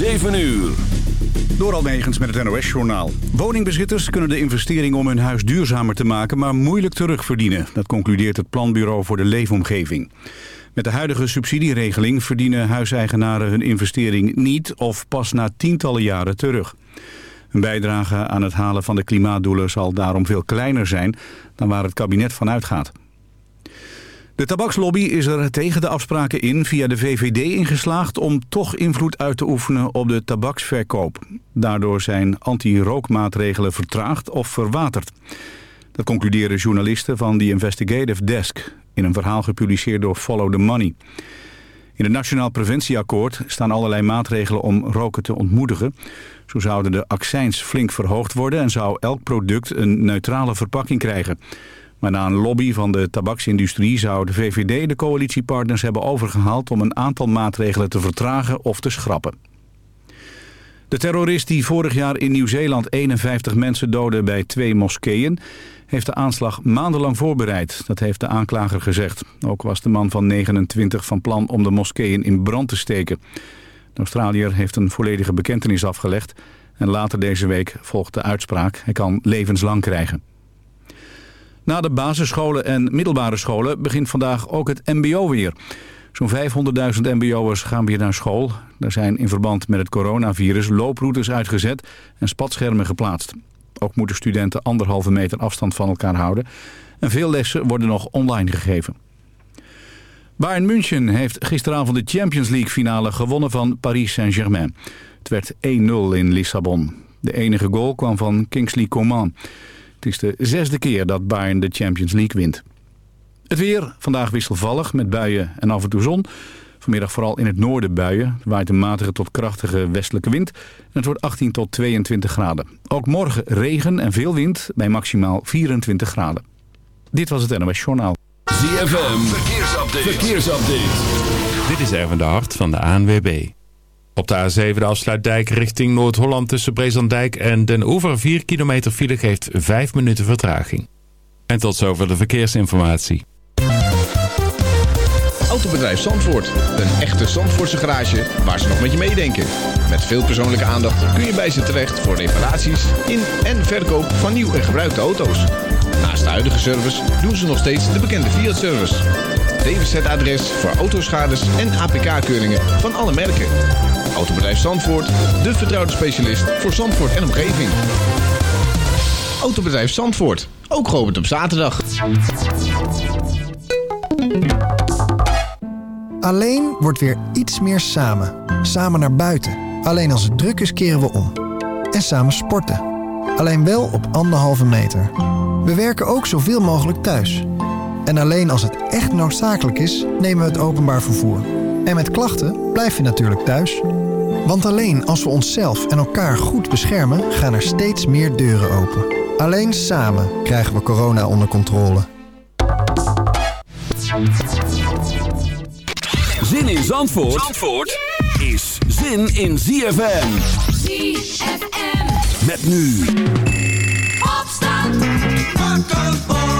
7 uur. Door Almegens met het NOS-journaal. Woningbezitters kunnen de investering om hun huis duurzamer te maken... maar moeilijk terugverdienen. Dat concludeert het Planbureau voor de Leefomgeving. Met de huidige subsidieregeling verdienen huiseigenaren hun investering niet... of pas na tientallen jaren terug. Een bijdrage aan het halen van de klimaatdoelen zal daarom veel kleiner zijn... dan waar het kabinet van uitgaat. De tabakslobby is er tegen de afspraken in via de VVD ingeslaagd om toch invloed uit te oefenen op de tabaksverkoop. Daardoor zijn anti-rookmaatregelen vertraagd of verwaterd. Dat concluderen journalisten van The Investigative Desk in een verhaal gepubliceerd door Follow the Money. In het Nationaal Preventieakkoord staan allerlei maatregelen om roken te ontmoedigen. Zo zouden de accijns flink verhoogd worden en zou elk product een neutrale verpakking krijgen. Maar na een lobby van de tabaksindustrie zou de VVD de coalitiepartners hebben overgehaald om een aantal maatregelen te vertragen of te schrappen. De terrorist die vorig jaar in Nieuw-Zeeland 51 mensen doodde bij twee moskeeën... heeft de aanslag maandenlang voorbereid. Dat heeft de aanklager gezegd. Ook was de man van 29 van plan om de moskeeën in brand te steken. De Australiër heeft een volledige bekentenis afgelegd... en later deze week volgt de uitspraak. Hij kan levenslang krijgen. Na de basisscholen en middelbare scholen begint vandaag ook het mbo weer. Zo'n 500.000 mbo'ers gaan weer naar school. Er zijn in verband met het coronavirus looproutes uitgezet en spatschermen geplaatst. Ook moeten studenten anderhalve meter afstand van elkaar houden. En veel lessen worden nog online gegeven. Bayern München heeft gisteravond de Champions League finale gewonnen van Paris Saint-Germain. Het werd 1-0 in Lissabon. De enige goal kwam van Kingsley Coman. Het is de zesde keer dat Bayern de Champions League wint. Het weer, vandaag wisselvallig met buien en af en toe zon. Vanmiddag vooral in het noorden buien. Er waait een matige tot krachtige westelijke wind. En het wordt 18 tot 22 graden. Ook morgen regen en veel wind bij maximaal 24 graden. Dit was het NOS Journaal. ZFM, verkeersupdate. verkeersupdate. Dit is Erwin de Hart van de ANWB. Op de A7 de afsluitdijk richting Noord-Holland tussen Brezandijk en Den Oever 4 kilometer file geeft 5 minuten vertraging. En tot zover de verkeersinformatie. Autobedrijf Zandvoort. Een echte Zandvoortse garage waar ze nog met je meedenken. Met veel persoonlijke aandacht kun je bij ze terecht voor reparaties in en verkoop van nieuw en gebruikte auto's. Naast de huidige service doen ze nog steeds de bekende Fiat-service. DWZ-adres voor autoschades en APK-keuringen van alle merken. Autobedrijf Zandvoort, de vertrouwde specialist voor Zandvoort en omgeving. Autobedrijf Zandvoort, ook geopend op zaterdag. Alleen wordt weer iets meer samen. Samen naar buiten. Alleen als het druk is keren we om. En samen sporten. Alleen wel op anderhalve meter. We werken ook zoveel mogelijk thuis. En alleen als het echt noodzakelijk is, nemen we het openbaar vervoer. En met klachten blijf je natuurlijk thuis. Want alleen als we onszelf en elkaar goed beschermen, gaan er steeds meer deuren open. Alleen samen krijgen we corona onder controle. Zin in Zandvoort, Zandvoort is zin in ZFM. ZFM. Met nu. Opstand. Wakker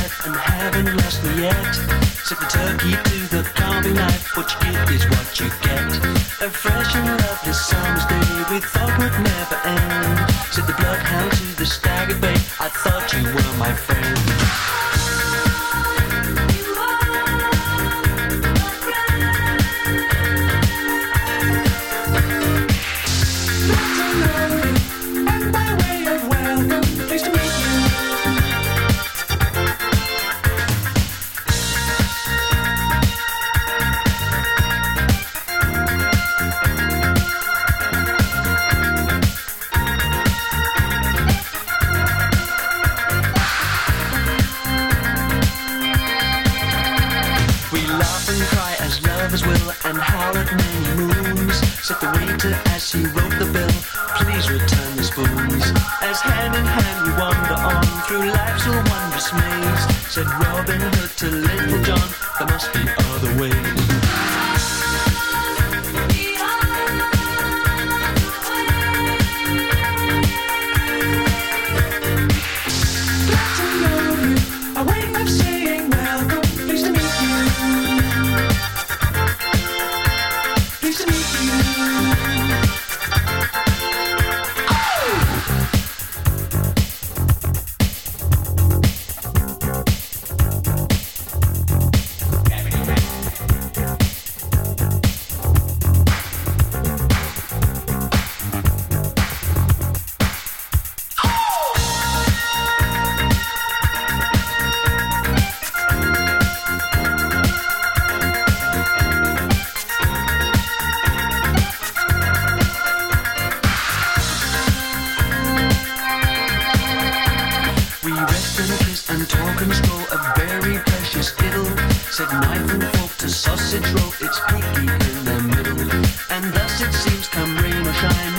breath and haven't lost me yet. Sip the turkey to the carving knife. What you give is what you get. A fresh and lovely summer's day we thought would never end. Said the bloodhound to the stag at bay. I thought you were my friend. said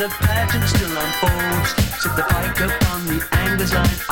the pageant still unfolds. Set the pike upon the angler's line.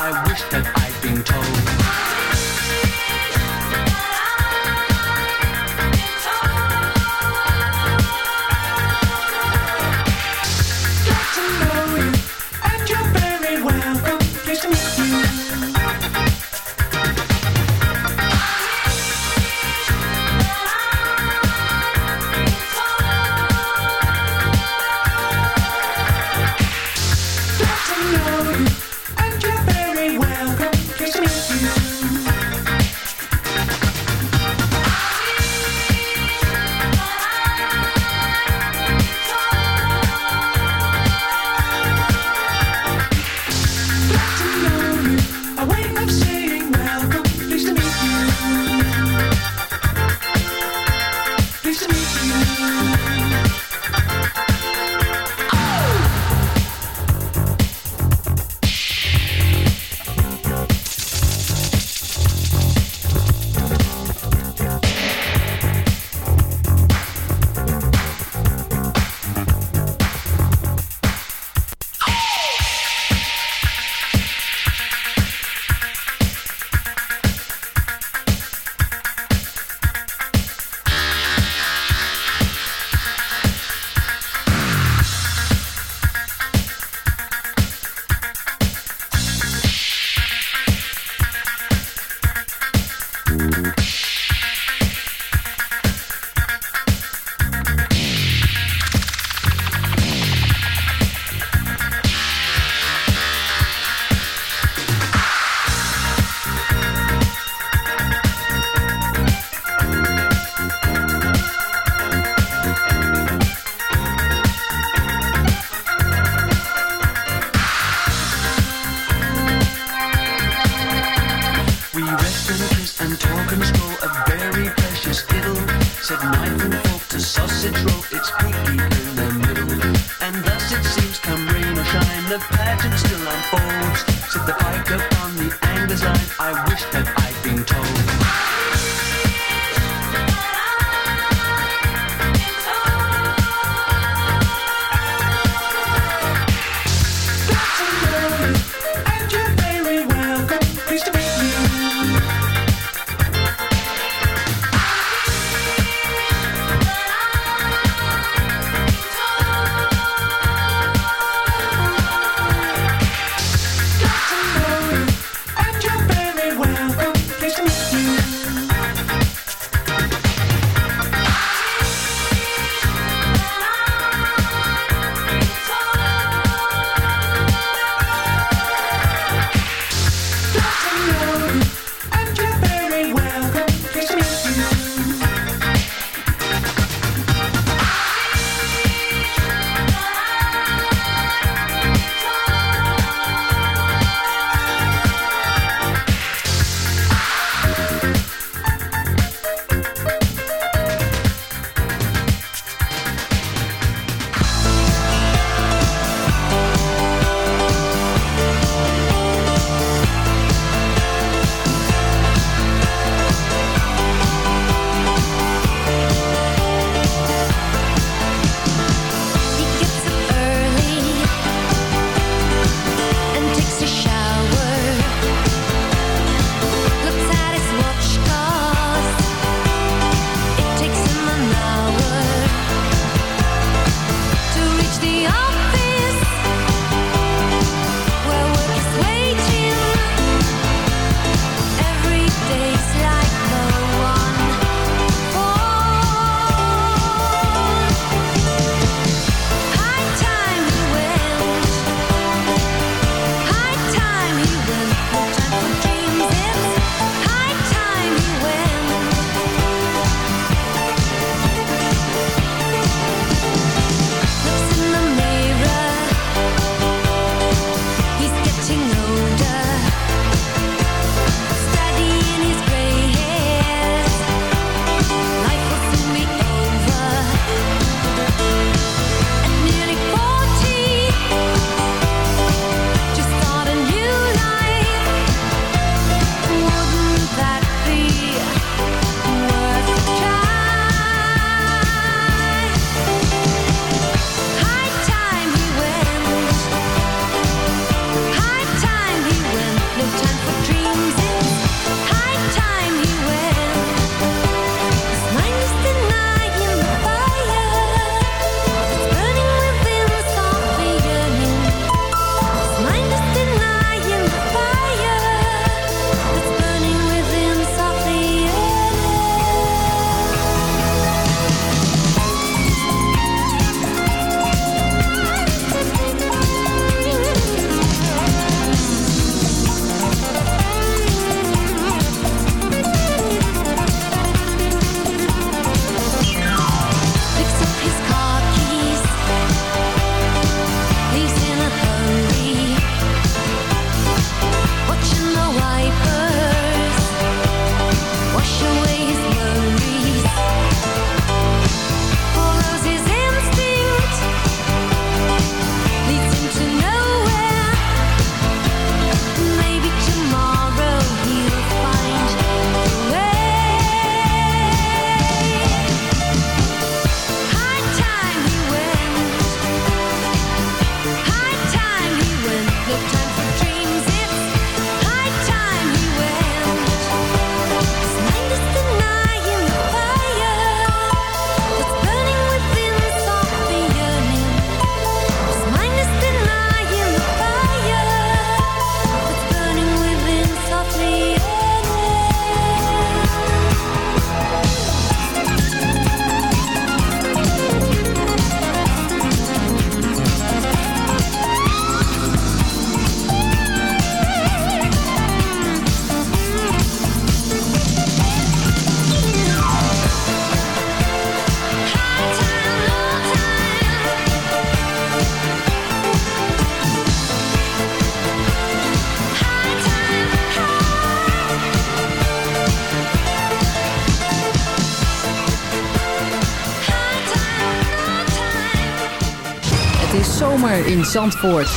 Zomer in Zandvoort.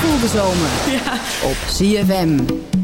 Voel de zomer op CFM.